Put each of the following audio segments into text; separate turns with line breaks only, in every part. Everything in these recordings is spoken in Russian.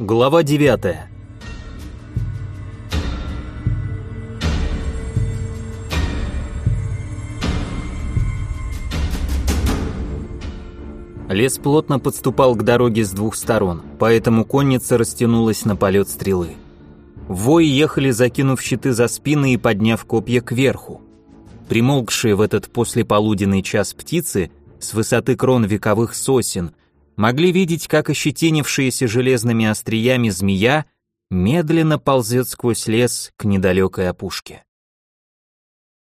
Глава 9. Лес плотно подступал к дороге с двух сторон, поэтому конница растянулась на полет стрелы. Вои ехали, закинув щиты за спины и подняв копья кверху. Примолкшие в этот послеполуденный час птицы с высоты крон вековых сосен – могли видеть, как ощетинившаяся железными остриями змея медленно ползет сквозь лес к недалекой опушке.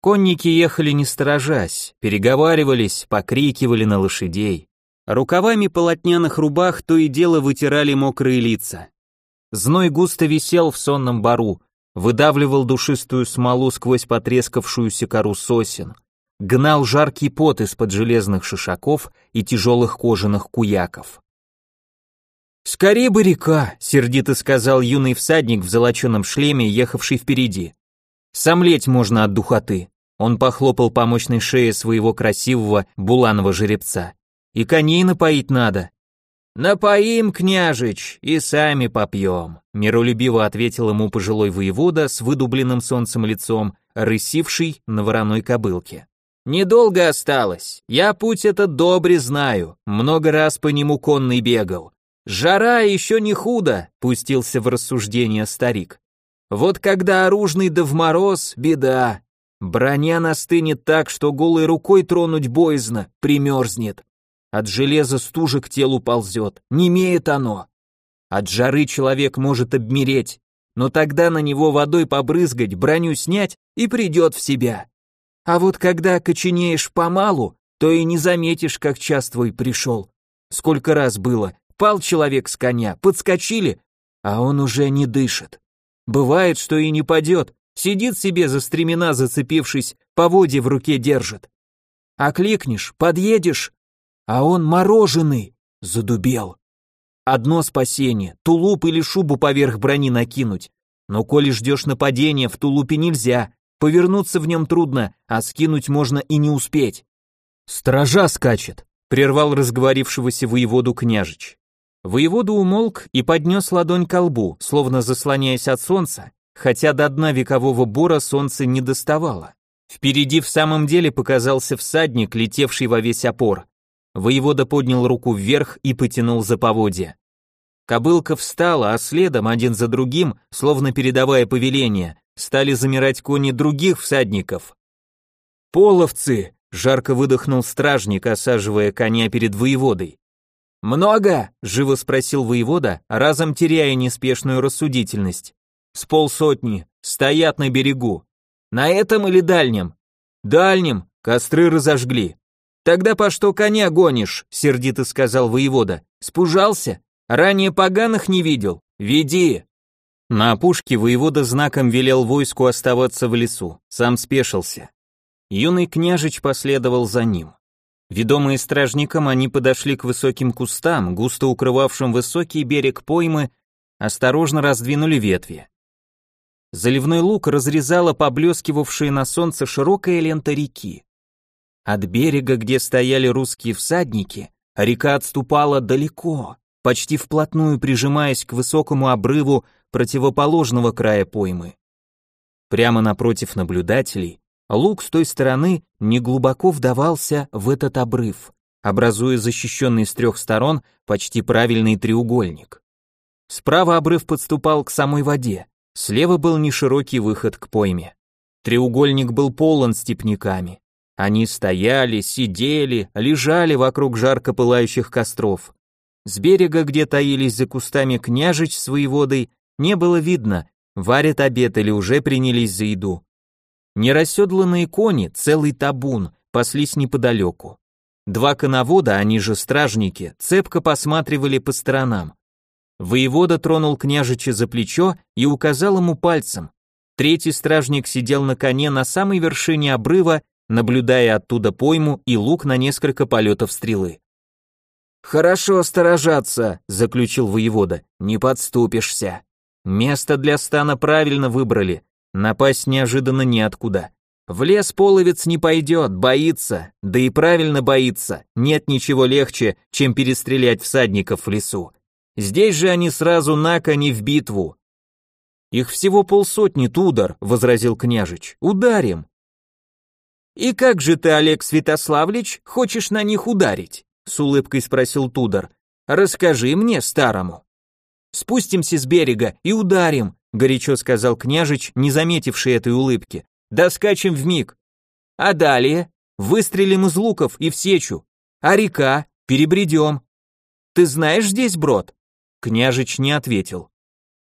Конники ехали не сторожась, переговаривались, покрикивали на лошадей. Рукавами полотняных рубах то и дело вытирали мокрые лица. Зной густо висел в сонном бару, выдавливал душистую смолу сквозь потрескавшуюся кору сосен, гнал жаркий пот из-под железных шишаков и тяжелых кожаных куяков. «Скорее бы река!» — сердито сказал юный всадник в золоченом шлеме, ехавший впереди. «Сомлеть можно от духоты!» Он похлопал по мощной шее своего красивого буланого жеребца. «И коней напоить надо!» «Напоим, княжич, и сами попьем», — миролюбиво ответил ему пожилой воевода с выдубленным солнцем лицом, рысивший на вороной кобылке. Недолго осталось. Я путь этот добре знаю. Много раз по нему конный бегал. Жара еще не худо, пустился в рассуждение старик. Вот когда оружный да в мороз, беда. Броня настынет так, что голой рукой тронуть боязно, примерзнет. От железа стужа к телу ползет, не имеет оно. От жары человек может обмереть, но тогда на него водой побрызгать, броню снять и придет в себя. А вот когда коченеешь помалу, то и не заметишь, как час твой пришел. Сколько раз было, пал человек с коня, подскочили, а он уже не дышит. Бывает, что и не падет, сидит себе за стремена, зацепившись, поводья в руке держит. А кликнешь, подъедешь, а он мороженый, задубел. Одно спасение, тулуп или шубу поверх брони накинуть. Но коли ждешь нападения, в тулупе нельзя, Повернуться в нем трудно, а скинуть можно и не успеть. Стража скачет, прервал разговорившегося воеводу княжич. Воевода умолк и поднес ладонь к лбу, словно заслоняясь от солнца, хотя до дна векового бора солнце не доставало. Впереди в самом деле показался всадник, летевший во весь опор. Воевода поднял руку вверх и потянул за поводья. Кобылка встала, а следом, один за другим, словно передавая повеление, стали замирать кони других всадников. «Половцы!» — жарко выдохнул стражник, осаживая коня перед воеводой. «Много?» — живо спросил воевода, разом теряя неспешную рассудительность. «С полсотни. Стоят на берегу. На этом или дальнем?» «Дальнем. Костры разожгли». «Тогда по что коня гонишь?» — сердито сказал воевода. «Спужался? Ранее поганых не видел? Веди!» На опушке воевода знаком велел войску оставаться в лесу, сам спешился. Юный княжич последовал за ним. Ведомые стражником, они подошли к высоким кустам, густо укрывавшим высокий берег поймы, осторожно раздвинули ветви. Заливной луг разрезала поблескивавшая на солнце широкая лента реки. От берега, где стояли русские всадники, река отступала далеко, почти вплотную прижимаясь к высокому обрыву противоположного края поймы. Прямо напротив наблюдателей, луг с той стороны неглубоко вдавался в этот обрыв, образуя защищенный с трех сторон почти правильный треугольник. Справа обрыв подступал к самой воде, слева был неширокий выход к пойме. Треугольник был полон степняками. Они стояли, сидели, лежали вокруг жарко пылающих костров. С берега, где таились за кустами княжич с воеводой, не было видно, варят обед или уже принялись за еду. Нерасседланные кони, целый табун, паслись неподалеку. Два коновода, они же стражники, цепко посматривали по сторонам. Воевода тронул княжича за плечо и указал ему пальцем. Третий стражник сидел на коне на самой вершине обрыва, наблюдая оттуда пойму и лук на несколько полетов стрелы. «Хорошо сторожаться», — заключил воевода, — «не подступишься». Место для стана правильно выбрали, напасть неожиданно неоткуда. В лес половец не пойдет, боится, да и правильно боится, нет ничего легче, чем перестрелять всадников в лесу. Здесь же они сразу на коне в битву. Их всего полсотни, Тудор, возразил княжич. Ударим. И как же ты, Олег Святославлевич, хочешь на них ударить? С улыбкой спросил Тудор. Расскажи мне, старому. Спустимся с берега и ударим, горячо сказал княжич, не заметивший этой улыбки. Доскачем в миг. А далее выстрелим из луков и в сечу. А река перебредем. Ты знаешь здесь брод? Княжич не ответил.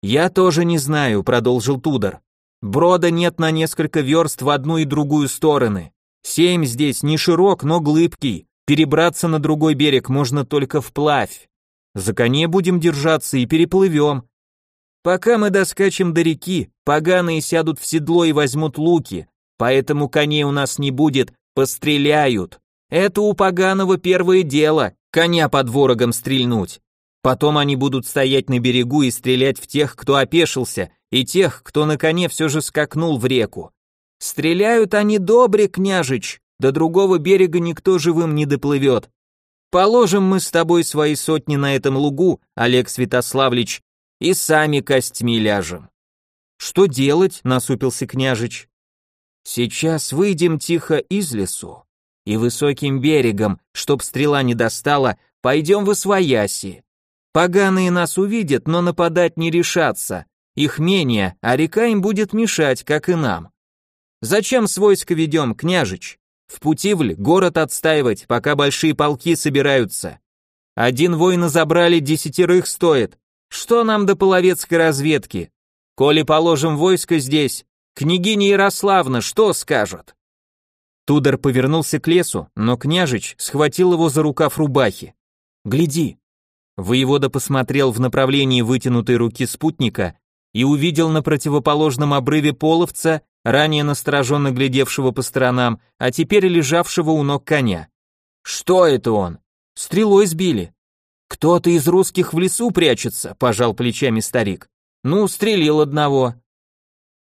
Я тоже не знаю, продолжил Тудор. Брода нет на несколько верст в одну и другую стороны. Семь здесь не широк, но глыбкий. Перебраться на другой берег можно только вплавь. За коне будем держаться и переплывем. Пока мы доскачем до реки, поганые сядут в седло и возьмут луки, поэтому коней у нас не будет, постреляют. Это у поганого первое дело, коня под ворогом стрельнуть. Потом они будут стоять на берегу и стрелять в тех, кто опешился, и тех, кто на коне все же скакнул в реку. Стреляют они добре, княжич, до другого берега никто живым не доплывет. Положим мы с тобой свои сотни на этом лугу, Олег Святославлевич, и сами костьми ляжем. Что делать? насупился княжич. Сейчас выйдем тихо из лесу и высоким берегом, чтоб стрела не достала, пойдем в освояси. Поганые нас увидят, но нападать не решатся. Их менее, а река им будет мешать, как и нам. Зачем с войска ведем, княжич? В Путивль город отстаивать, пока большие полки собираются. Один воина забрали, десятерых стоит. Что нам до половецкой разведки? Коли положим войско здесь, княгиня Ярославна что скажет? Тудор повернулся к лесу, но княжич схватил его за рукав рубахи. «Гляди, Воевода посмотрел в направлении вытянутой руки спутника и увидел на противоположном обрыве половца, ранее настороженно глядевшего по сторонам, а теперь лежавшего у ног коня. «Что это он?» «Стрелой сбили». «Кто-то из русских в лесу прячется», – пожал плечами старик. «Ну, стрелил одного».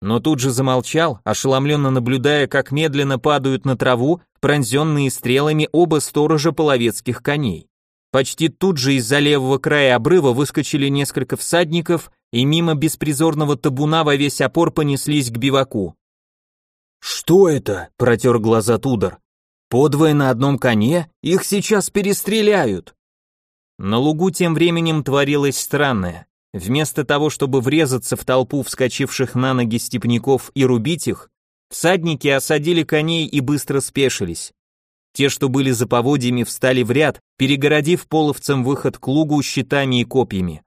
Но тут же замолчал, ошеломленно наблюдая, как медленно падают на траву, пронзенные стрелами оба сторожа половецких коней. Почти тут же из-за левого края обрыва выскочили несколько всадников и мимо беспризорного табуна во весь опор понеслись к биваку. «Что это?» – протер глаза Тудор. «Подвое на одном коне? Их сейчас перестреляют!» На лугу тем временем творилось странное. Вместо того, чтобы врезаться в толпу вскочивших на ноги степняков и рубить их, всадники осадили коней и быстро спешились. Те, что были за поводьями, встали в ряд, перегородив половцам выход к лугу щитами и копьями.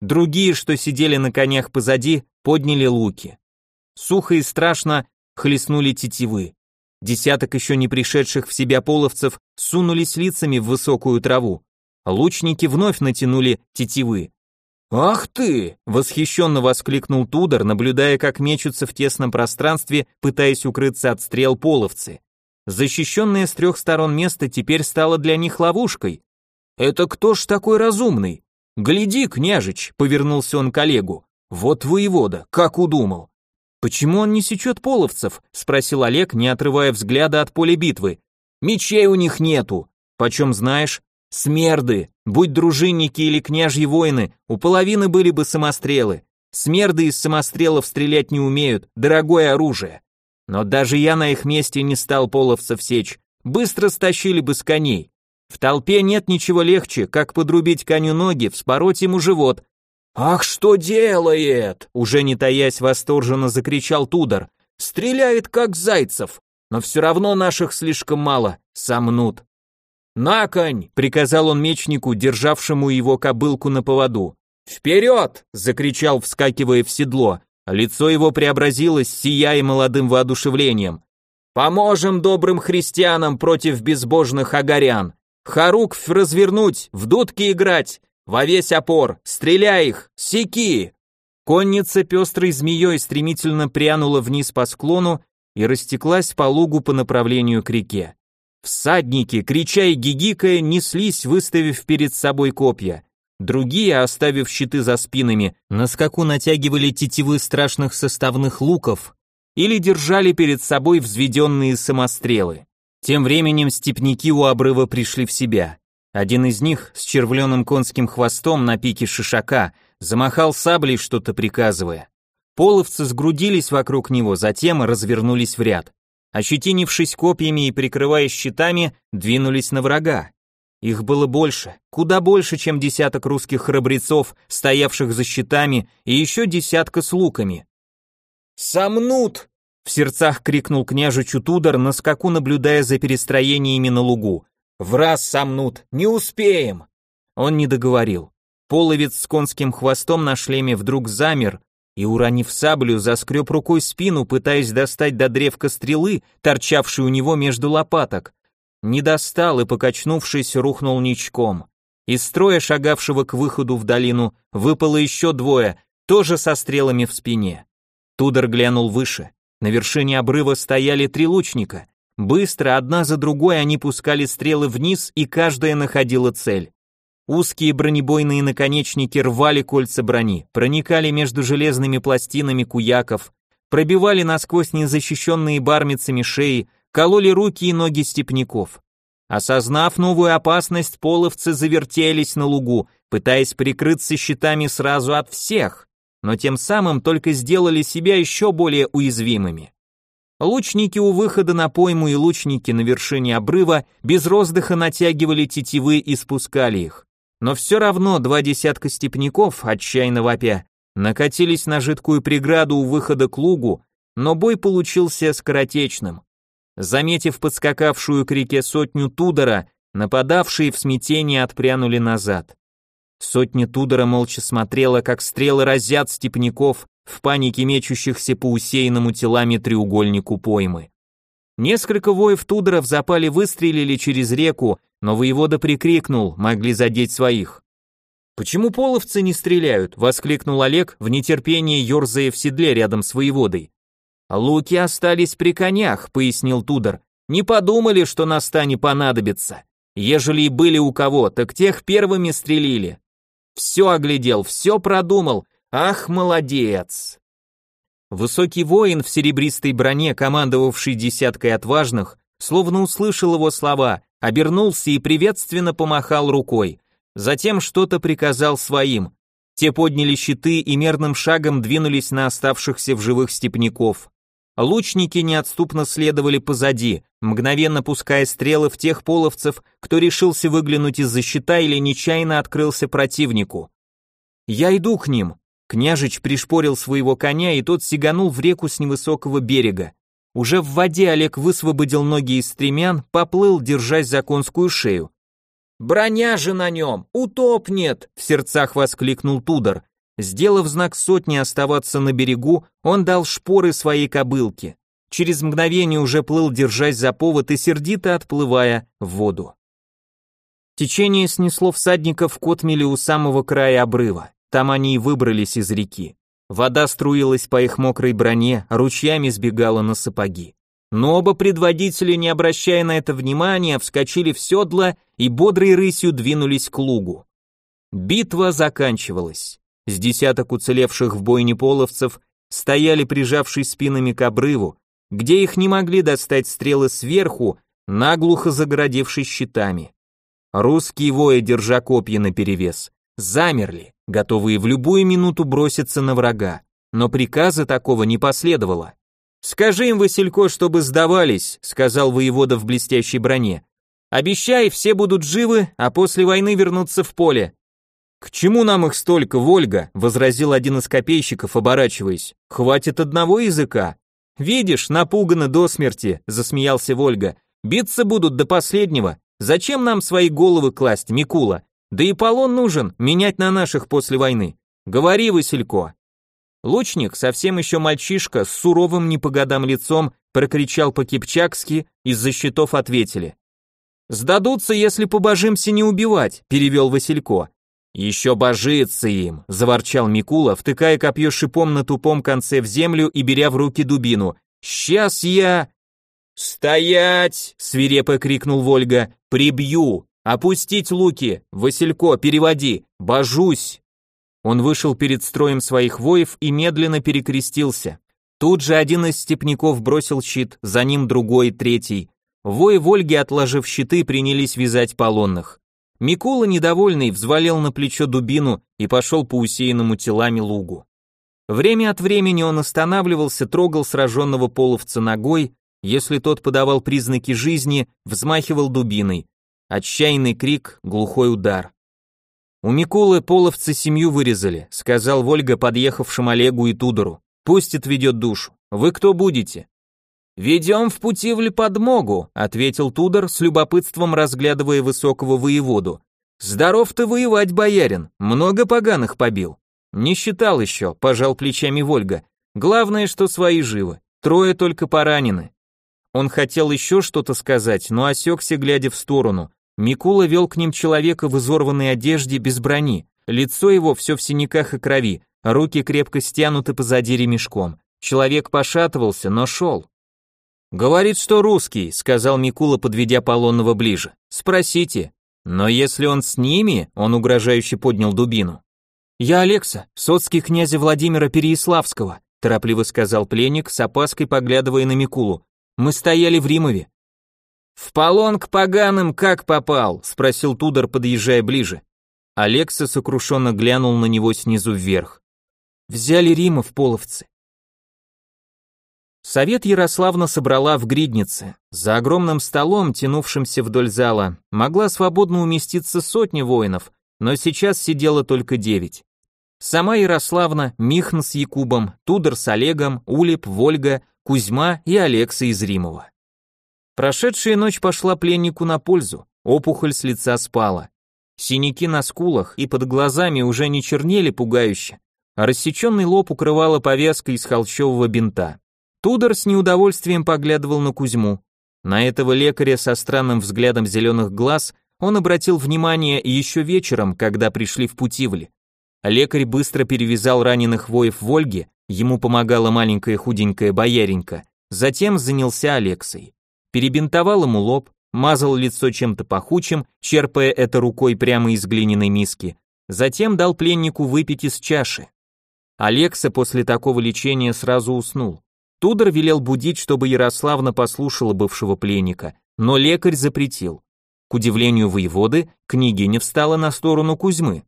Другие, что сидели на конях позади, подняли луки. Сухо и страшно хлестнули тетивы. Десяток еще не пришедших в себя половцев сунулись лицами в высокую траву. Лучники вновь натянули тетивы. «Ах ты!» — восхищенно воскликнул Тудор, наблюдая, как мечутся в тесном пространстве, пытаясь укрыться от стрел половцы. Защищенное с трех сторон место теперь стало для них ловушкой. «Это кто ж такой разумный?» «Гляди, княжич», — повернулся он к Олегу. «Вот воевода, как удумал». «Почему он не сечет половцев?» — спросил Олег, не отрывая взгляда от поля битвы. «Мечей у них нету». «Почем знаешь?» «Смерды. Будь дружинники или княжьи воины, у половины были бы самострелы. Смерды из самострелов стрелять не умеют, дорогое оружие. Но даже я на их месте не стал половцев сечь, быстро стащили бы с коней. В толпе нет ничего легче, как подрубить коню ноги, вспороть ему живот. «Ах, что делает!» Уже не таясь восторженно закричал Тудор. «Стреляет, как зайцев, но все равно наших слишком мало, сомнут». «На конь!» — приказал он мечнику, державшему его кобылку на поводу. «Вперед!» — закричал, вскакивая в седло. Лицо его преобразилось, сияя молодым воодушевлением. «Поможем добрым христианам против безбожных агарян! Харуквь развернуть, в дудки играть! Во весь опор! Стреляй их! Секи!» Конница пестрой змеей стремительно прянула вниз по склону и растеклась по лугу по направлению к реке. Всадники, крича и гигикая, неслись, выставив перед собой копья. Другие, оставив щиты за спинами, на скаку натягивали тетивы страшных составных луков или держали перед собой взведенные самострелы. Тем временем степняки у обрыва пришли в себя. Один из них с червленым конским хвостом на пике шишака замахал саблей, что-то приказывая. Половцы сгрудились вокруг него, затем развернулись в ряд. Ощетинившись копьями и прикрываясь щитами, двинулись на врага. Их было больше, куда больше, чем десяток русских храбрецов, стоявших за щитами, и еще десятка с луками. «Сомнут!» — в сердцах крикнул княжичу Тудор, на скаку наблюдая за перестроениями на лугу. «В раз сомнут! Не успеем!» Он не договорил. Половец с конским хвостом на шлеме вдруг замер и, уронив саблю, заскреб рукой спину, пытаясь достать до древка стрелы, торчавшей у него между лопаток. Не достал и, покачнувшись, рухнул ничком. Из строя, шагавшего к выходу в долину, выпало еще двое, тоже со стрелами в спине. Тудор глянул выше. На вершине обрыва стояли три лучника. Быстро, одна за другой, они пускали стрелы вниз, и каждая находила цель. Узкие бронебойные наконечники рвали кольца брони, проникали между железными пластинами куяков, пробивали насквозь незащищенные бармицами шеи, кололи руки и ноги степняков. Осознав новую опасность, половцы завертелись на лугу, пытаясь прикрыться щитами сразу от всех, но тем самым только сделали себя еще более уязвимыми. Лучники у выхода на пойму и лучники на вершине обрыва без роздыха натягивали тетивы и спускали их. Но все равно два десятка степняков, отчаянно вопя, накатились на жидкую преграду у выхода к лугу, но бой получился скоротечным. Заметив подскакавшую к реке сотню Тудора, нападавшие в смятении отпрянули назад. Сотня Тудора молча смотрела, как стрелы разят степняков, в панике мечущихся по усеянному телами треугольнику поймы. Несколько воев Тудора в запале выстрелили через реку, но воевода прикрикнул, могли задеть своих. «Почему половцы не стреляют?» — воскликнул Олег в нетерпении, ерзая в седле рядом с воеводой. «Луки остались при конях», — пояснил Тудор. «Не подумали, что на стане понадобится. Ежели и были у кого, так тех первыми стрелили. Все оглядел, все продумал. Ах, молодец!» Высокий воин в серебристой броне, командовавший десяткой отважных, словно услышал его слова, обернулся и приветственно помахал рукой. Затем что-то приказал своим. Те подняли щиты и мерным шагом двинулись на оставшихся в живых степняков. Лучники неотступно следовали позади, мгновенно пуская стрелы в тех половцев, кто решился выглянуть из-за щита или нечаянно открылся противнику. «Я иду к ним», Княжич пришпорил своего коня, и тот сиганул в реку с невысокого берега. Уже в воде Олег высвободил ноги из стремян, поплыл, держась за конскую шею. «Броня же на нем! Утопнет!» — в сердцах воскликнул Тудор. Сделав знак сотни оставаться на берегу, он дал шпоры своей кобылке. Через мгновение уже плыл, держась за повод и сердито отплывая в воду. Течение снесло всадников к отмели у самого края обрыва. Там они и выбрались из реки. Вода струилась по их мокрой броне, ручьями сбегала на сапоги. Но оба предводителя, не обращая на это внимания, вскочили в седла и бодрой рысью двинулись к лугу. Битва заканчивалась. С десяток уцелевших в бойне половцев стояли, прижавшись спинами к обрыву, где их не могли достать стрелы сверху, наглухо загородившись щитами. Русские вои, держа копья наперевес, замерли, готовые в любую минуту броситься на врага, но приказа такого не последовало. «Скажи им, Василько, чтобы сдавались», — сказал воевода в блестящей броне. «Обещай, все будут живы, а после войны вернутся в поле». «К чему нам их столько, Вольга?» — возразил один из копейщиков, оборачиваясь. «Хватит одного языка». «Видишь, напуганы до смерти», — засмеялся Вольга. «Биться будут до последнего. Зачем нам свои головы класть, Микула? Да и полон нужен, менять на наших после войны. Говори, Василько. Лучник, совсем еще мальчишка, с суровым не по годам лицом, прокричал по-кипчакски, из-за щитов ответили. «Сдадутся, если побожимся не убивать», — перевел Василько. «Еще божится им», — заворчал Микула, втыкая копье шипом на тупом конце в землю и беря в руки дубину. «Сейчас я...» «Стоять!» — свирепо крикнул Вольга. «Прибью!» «Опустить луки! Василько, переводи! Божусь!» Он вышел перед строем своих воев и медленно перекрестился. Тут же один из степняков бросил щит, за ним другой, третий. Вои Вольги, отложив щиты, принялись вязать полонных. Микула, недовольный, взвалил на плечо дубину и пошел по усеянному телами лугу. Время от времени он останавливался, трогал сраженного половца ногой, если тот подавал признаки жизни, взмахивал дубиной. Отчаянный крик, глухой удар. «У Микулы половцы семью вырезали», сказал Вольга подъехавшим Олегу и Тудору. «Пусть отведет душу. Вы кто будете?» «Ведем в пути в подмогу», ответил Тудор, с любопытством разглядывая высокого воеводу. «Здоров ты воевать, боярин, много поганых побил». «Не считал еще», — пожал плечами Вольга. «Главное, что свои живы. Трое только поранены». Он хотел еще что-то сказать, но осекся, глядя в сторону. Микула вел к ним человека в изорванной одежде без брони. Лицо его все в синяках и крови, руки крепко стянуты позади ремешком. Человек пошатывался, но шел. «Говорит, что русский», — сказал Микула, подведя Полонного ближе. «Спросите». «Но если он с ними», — он угрожающе поднял дубину. «Я Алекса, соцкий князя Владимира Переяславского», торопливо сказал пленник, с опаской поглядывая на Микулу. «Мы стояли в Римове». «В полон к поганым как попал?» спросил Тудор, подъезжая ближе. Алекса сокрушенно глянул на него снизу вверх. «Взяли Римов половцы». Совет Ярославна собрала в Гриднице. За огромным столом, тянувшимся вдоль зала, могла свободно уместиться сотни воинов, но сейчас сидело только девять. Сама Ярославна, Михн с Якубом, Тудор с Олегом, Улип, Вольга, Кузьма и Алекса из Римова. Прошедшая ночь пошла пленнику на пользу, опухоль с лица спала. Синяки на скулах и под глазами уже не чернели пугающе, а рассеченный лоб укрывала повязка из холщового бинта. Тудор с неудовольствием поглядывал на Кузьму. На этого лекаря со странным взглядом зеленых глаз он обратил внимание еще вечером, когда пришли в Путивль. Лекарь быстро перевязал раненых воев в Ольге, ему помогала маленькая худенькая бояренька, затем занялся Алексой. Перебинтовал ему лоб, мазал лицо чем-то пахучим, черпая это рукой прямо из глиняной миски, затем дал пленнику выпить из чаши. Алекса после такого лечения сразу уснул. Тудор велел будить, чтобы Ярославна послушала бывшего пленника, но лекарь запретил. К удивлению воеводы, княгиня встала на сторону Кузьмы.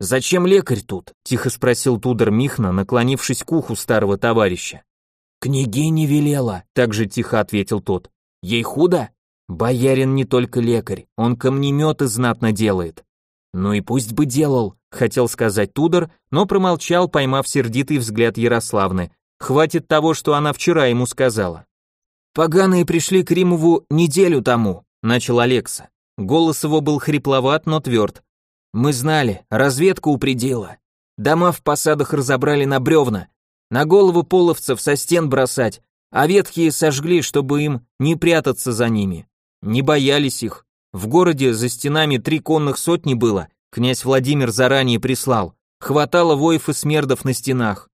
«Зачем лекарь тут?» – тихо спросил Тудор Михна, наклонившись к уху старого товарища. «Княгиня велела», – также тихо ответил тот. «Ей худо?» «Боярин не только лекарь, он камнеметы знатно делает». «Ну и пусть бы делал», – хотел сказать Тудор, но промолчал, поймав сердитый взгляд Ярославны. Хватит того, что она вчера ему сказала. «Поганые пришли к Римову неделю тому», – начал Алекса. Голос его был хрипловат, но тверд. Мы знали, разведка упредила. Дома в посадах разобрали на бревна, на головы половцев со стен бросать, а ветхие сожгли, чтобы им не прятаться за ними. Не боялись их. В городе за стенами три конных сотни было, князь Владимир заранее прислал. Хватало воев и смердов на стенах.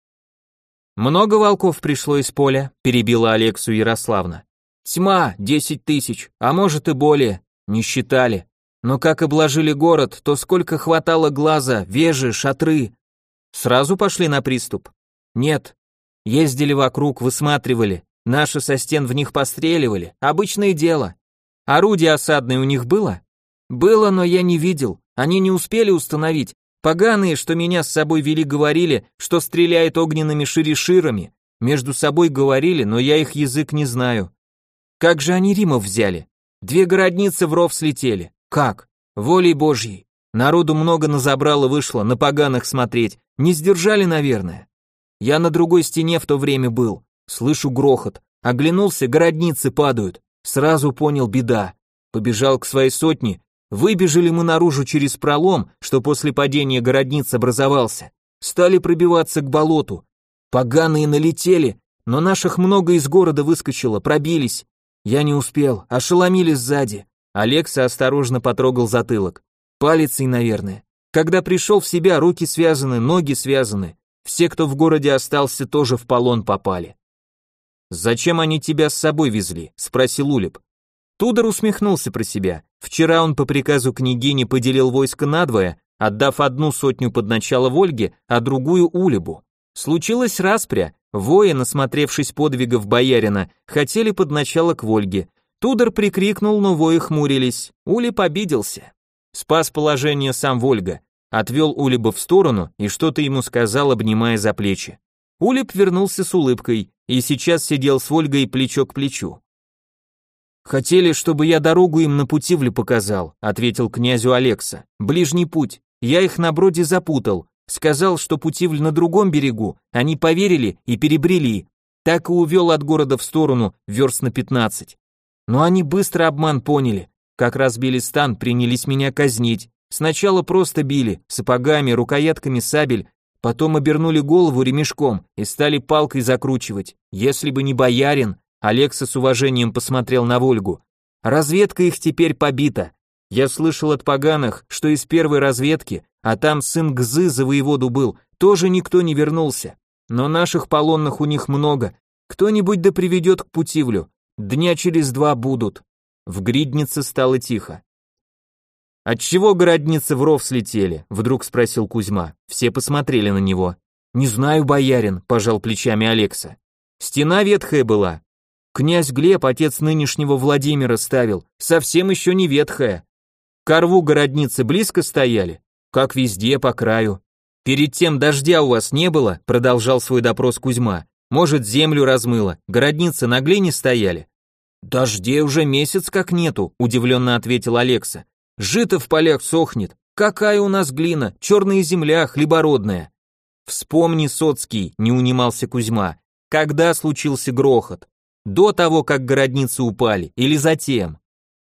Много волков пришло из поля, перебила Алексу Ярославна. Тьма, десять тысяч, а может и более, не считали. Но как обложили город, то сколько хватало глаза, вежи, шатры. Сразу пошли на приступ? Нет. Ездили вокруг, высматривали, наши со стен в них постреливали, обычное дело. Орудие осадное у них было? Было, но я не видел, они не успели установить. Поганые, что меня с собой вели, говорили, что стреляет огненными шириширами. Между собой говорили, но я их язык не знаю. Как же они Римов взяли? Две городницы в ров слетели. Как? Волей Божьей. Народу много назабрало вышло, на поганых смотреть. Не сдержали, наверное. Я на другой стене в то время был. Слышу грохот. Оглянулся, городницы падают. Сразу понял беда. Побежал к своей сотне. Выбежали мы наружу через пролом, что после падения городниц образовался. Стали пробиваться к болоту. Поганые налетели, но наших много из города выскочило, пробились. Я не успел, ошеломили сзади. Алекса осторожно потрогал затылок. Палицей, наверное. Когда пришел в себя, руки связаны, ноги связаны. Все, кто в городе остался, тоже в полон попали. «Зачем они тебя с собой везли?» – спросил Улеп. Тудор усмехнулся про себя. Вчера он по приказу княгини поделил войско надвое, отдав одну сотню под начало Вольги, а другую Улебу. Случилась распря. Воины, насмотревшись подвигов боярина, хотели под начало к Вольге, Тудор прикрикнул, но вои хмурились. Ули победился. Спас положение сам Вольга, отвел Улиба в сторону и что-то ему сказал, обнимая за плечи. Улиб вернулся с улыбкой и сейчас сидел с Вольгой плечо к плечу. «Хотели, чтобы я дорогу им на Путивлю показал», ответил князю Алекса. «Ближний путь. Я их на броде запутал. Сказал, что Путивль на другом берегу. Они поверили и перебрели. Так и увел от города в сторону, верст на пятнадцать. Но они быстро обман поняли. Как разбили стан, принялись меня казнить. Сначала просто били, сапогами, рукоятками сабель, потом обернули голову ремешком и стали палкой закручивать. Если бы не боярин, Алекса с уважением посмотрел на Вольгу. Разведка их теперь побита. Я слышал от поганых, что из первой разведки, а там сын Гзы за воеводу был, тоже никто не вернулся. Но наших полонных у них много. Кто-нибудь да приведет к Путивлю. Дня через два будут. В гриднице стало тихо. «Отчего городницы в ров слетели?» — вдруг спросил Кузьма. Все посмотрели на него. «Не знаю, боярин», — пожал плечами Алекса. «Стена ветхая была. Князь Глеб, отец нынешнего Владимира, ставил. Совсем еще не ветхая. Корву городницы близко стояли? Как везде, по краю. Перед тем дождя у вас не было?» — продолжал свой допрос Кузьма. «Может, землю размыло? Городницы на глине стояли?» «Дождей уже месяц как нету», — удивленно ответил Алекса. «Жито в полях сохнет. Какая у нас глина, черная земля, хлебородная». «Вспомни, Соцкий», — не унимался Кузьма, — «когда случился грохот? До того, как городницы упали, или затем?»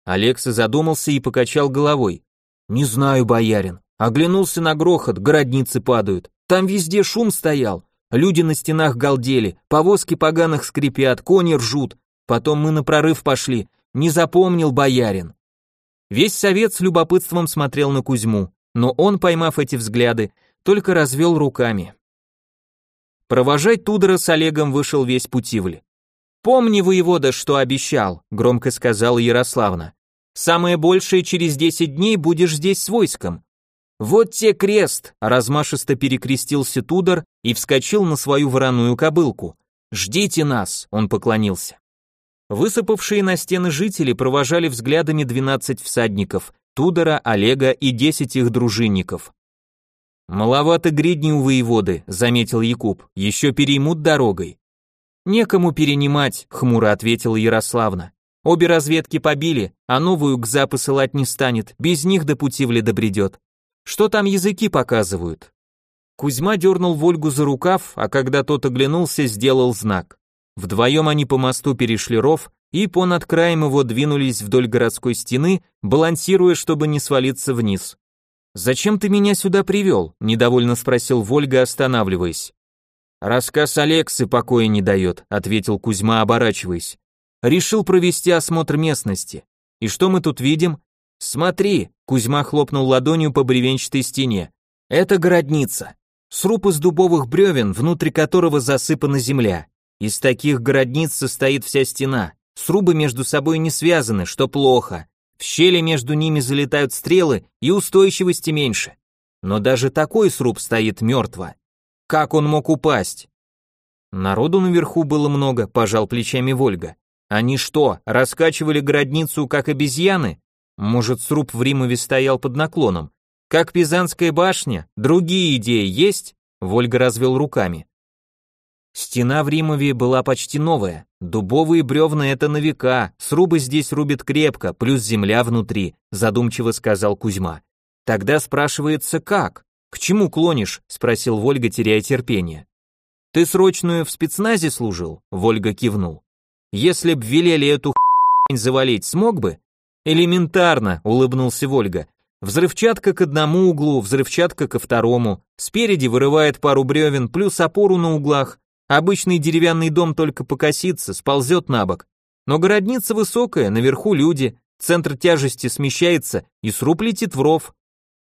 Алекса задумался и покачал головой. «Не знаю, боярин. Оглянулся на грохот, городницы падают. Там везде шум стоял. Люди на стенах галдели, повозки поганых скрипят, кони ржут, Потом мы на прорыв пошли. Не запомнил боярин. Весь совет с любопытством смотрел на Кузьму, но он, поймав эти взгляды, только развел руками. Провожать Тудора с Олегом вышел весь Путивль. «Помни, воевода, что обещал», — громко сказала Ярославна. «Самое большее через десять дней будешь здесь с войском». «Вот те крест!» — размашисто перекрестился Тудор и вскочил на свою вороную кобылку. «Ждите нас!» — он поклонился. Высыпавшие на стены жители провожали взглядами 12 всадников, Тудора, Олега и 10 их дружинников. «Маловато гридни у воеводы», — заметил Якуб, — «еще переймут дорогой». «Некому перенимать», — хмуро ответила Ярославна. «Обе разведки побили, а новую к посылать не станет, без них до пути в добредет. Что там языки показывают?» Кузьма дернул Вольгу за рукав, а когда тот оглянулся, сделал знак. Вдвоем они по мосту перешли ров и понад краем его двинулись вдоль городской стены, балансируя, чтобы не свалиться вниз. «Зачем ты меня сюда привел?» – недовольно спросил Вольга, останавливаясь. «Рассказ Алексы покоя не дает», – ответил Кузьма, оборачиваясь. «Решил провести осмотр местности. И что мы тут видим?» «Смотри», – Кузьма хлопнул ладонью по бревенчатой стене. «Это городница. Сруб из дубовых бревен, внутри которого засыпана земля. Из таких городниц состоит вся стена. Срубы между собой не связаны, что плохо. В щели между ними залетают стрелы, и устойчивости меньше. Но даже такой сруб стоит мертво. Как он мог упасть? Народу наверху было много, пожал плечами Вольга. Они что, раскачивали городницу как обезьяны? Может, сруб в Римове стоял под наклоном? Как Пизанская башня? Другие идеи есть? Вольга развел руками. Стена в Римове была почти новая. Дубовые бревна это на века, срубы здесь рубят крепко, плюс земля внутри, задумчиво сказал Кузьма. Тогда спрашивается как? К чему клонишь? спросил Вольга, теряя терпение. Ты срочную в спецназе служил? Вольга кивнул. Если б велели эту хрень завалить, смог бы? Элементарно, улыбнулся Вольга. Взрывчатка к одному углу, взрывчатка ко второму. Спереди вырывает пару бревен, плюс опору на углах. Обычный деревянный дом только покосится, сползет на бок. Но городница высокая, наверху люди, центр тяжести смещается, и сруб летит в ров.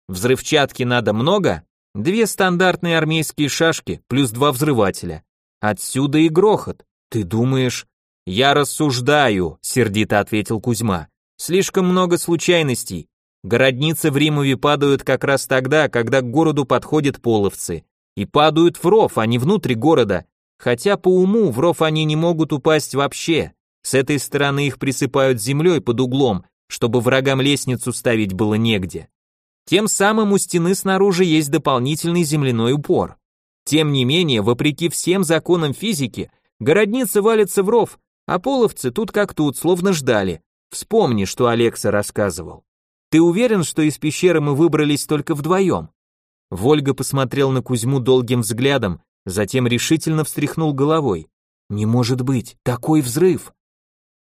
Взрывчатки надо много? Две стандартные армейские шашки, плюс два взрывателя. Отсюда и грохот. Ты думаешь... Я рассуждаю, сердито ответил Кузьма. Слишком много случайностей. Городницы в Римове падают как раз тогда, когда к городу подходят половцы. И падают в ров, а не внутрь города, Хотя по уму в ров они не могут упасть вообще. С этой стороны их присыпают землей под углом, чтобы врагам лестницу ставить было негде.
Тем самым у стены снаружи есть дополнительный земляной упор. Тем не менее, вопреки всем законам физики, городница валится в ров, а половцы тут как тут, словно ждали. Вспомни, что Алекса рассказывал. Ты уверен, что из пещеры мы выбрались только вдвоем? Вольга посмотрел на Кузьму долгим взглядом, затем решительно встряхнул головой. Не может быть, такой взрыв.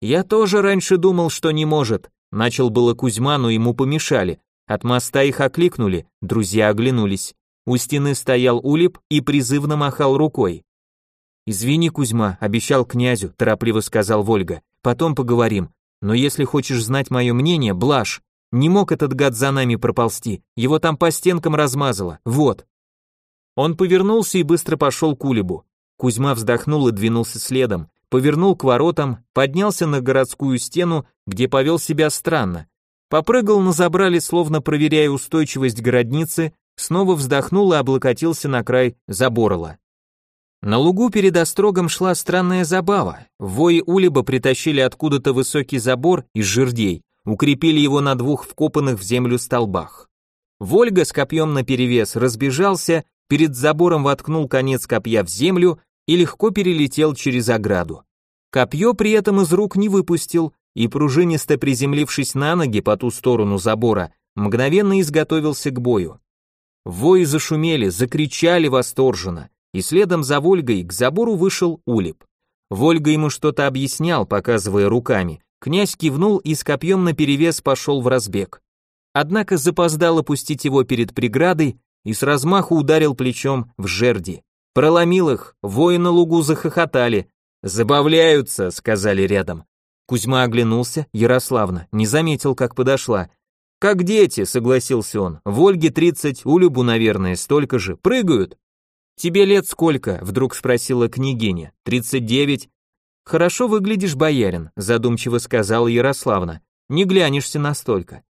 Я тоже раньше думал, что не может. Начал было Кузьма, но ему помешали. От моста их окликнули, друзья оглянулись. У стены стоял Улип и призывно махал рукой. «Извини, Кузьма, обещал князю», – торопливо сказал Вольга. «Потом поговорим. Но если хочешь знать мое мнение, блажь. Не мог этот гад за нами проползти, его там по стенкам размазало, вот». Он повернулся и быстро пошел к Улибу. Кузьма вздохнул и двинулся следом, повернул к воротам, поднялся на городскую стену, где повел себя странно. Попрыгал на забрали, словно проверяя устойчивость городницы, снова вздохнул и облокотился на край заборла. На лугу перед острогом шла странная забава. Вои Улиба притащили откуда-то высокий забор из жердей, укрепили его на двух вкопанных в землю столбах. Вольга с копьем наперевес разбежался, перед забором воткнул конец копья в землю и легко перелетел через ограду. Копье при этом из рук не выпустил и, пружинисто приземлившись на ноги по ту сторону забора, мгновенно изготовился к бою. Вои зашумели, закричали восторженно, и следом за Вольгой к забору вышел Улип. Вольга ему что-то объяснял, показывая руками. Князь кивнул и с копьем наперевес пошел в разбег. Однако запоздал опустить его перед преградой и с размаху ударил плечом в жерди. Проломил их, воины лугу захохотали. «Забавляются», — сказали рядом. Кузьма оглянулся, Ярославна, не заметил, как подошла. «Как дети», — согласился он. «В Ольге тридцать, у Любу, наверное, столько же. Прыгают». «Тебе лет сколько?» — вдруг спросила княгиня. «Тридцать девять». «Хорошо выглядишь, боярин», — задумчиво сказала Ярославна. «Не глянешься настолько».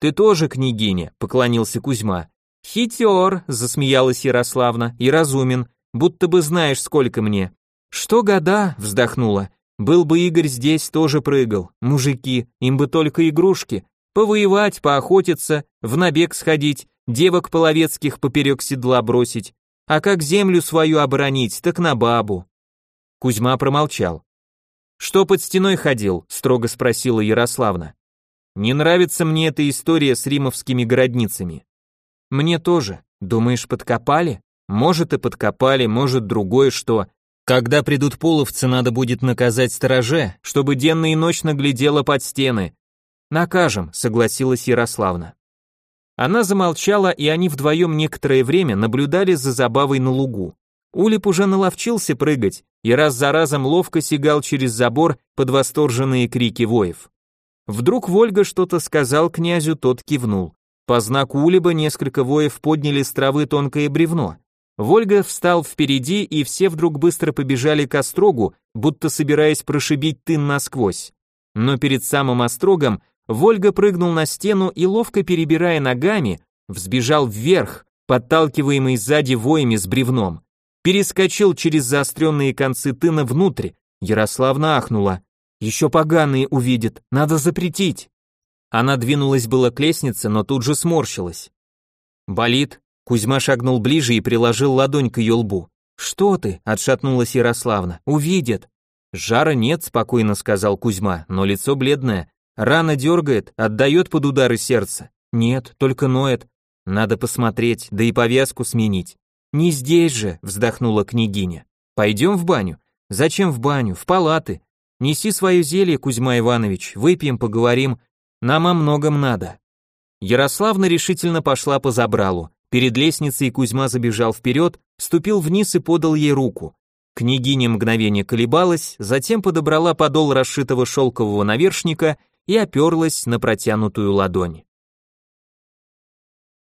«Ты тоже княгиня», — поклонился Кузьма. «Хитер», — засмеялась Ярославна, — «и разумен будто бы знаешь, сколько мне. Что года, вздохнула. Был бы Игорь здесь, тоже прыгал. Мужики, им бы только игрушки. Повоевать, поохотиться, в набег сходить, девок половецких поперек седла бросить. А как землю свою оборонить, так на бабу. Кузьма промолчал. Что под стеной ходил? строго спросила Ярославна. Не нравится мне эта история с римовскими городницами. Мне тоже. Думаешь, подкопали? Может и подкопали, может другое что. Когда придут половцы, надо будет наказать стороже, чтобы денно и ночно глядела под стены. Накажем, согласилась Ярославна. Она замолчала, и они вдвоем некоторое время наблюдали за забавой на лугу. Улип уже наловчился прыгать и раз за разом ловко сигал через забор под восторженные крики воев. Вдруг Вольга что-то сказал князю, тот кивнул. По знаку Улиба несколько воев подняли с травы тонкое бревно. Вольга встал впереди, и все вдруг быстро побежали к острогу, будто собираясь прошибить тын насквозь. Но перед самым острогом Вольга прыгнул на стену и, ловко перебирая ногами, взбежал вверх, подталкиваемый сзади воями с бревном. Перескочил через заостренные концы тына внутрь. Ярославна ахнула. «Еще поганые увидят, надо запретить». Она двинулась было к лестнице, но тут же сморщилась. «Болит?» Кузьма шагнул ближе и приложил ладонь к ее лбу. «Что ты?» – отшатнулась Ярославна. «Увидят». «Жара нет», – спокойно сказал Кузьма, но лицо бледное. «Рана дергает, отдает под удары сердца». «Нет, только ноет. Надо посмотреть, да и повязку сменить». «Не здесь же», – вздохнула княгиня. «Пойдем в баню». «Зачем в баню? В палаты. Неси свое зелье, Кузьма Иванович, выпьем, поговорим. Нам о многом надо». Ярославна решительно пошла по забралу. Перед лестницей Кузьма забежал вперед, ступил вниз и подал ей руку. Княгиня мгновение колебалась, затем подобрала подол расшитого шелкового навершника и оперлась на протянутую ладонь.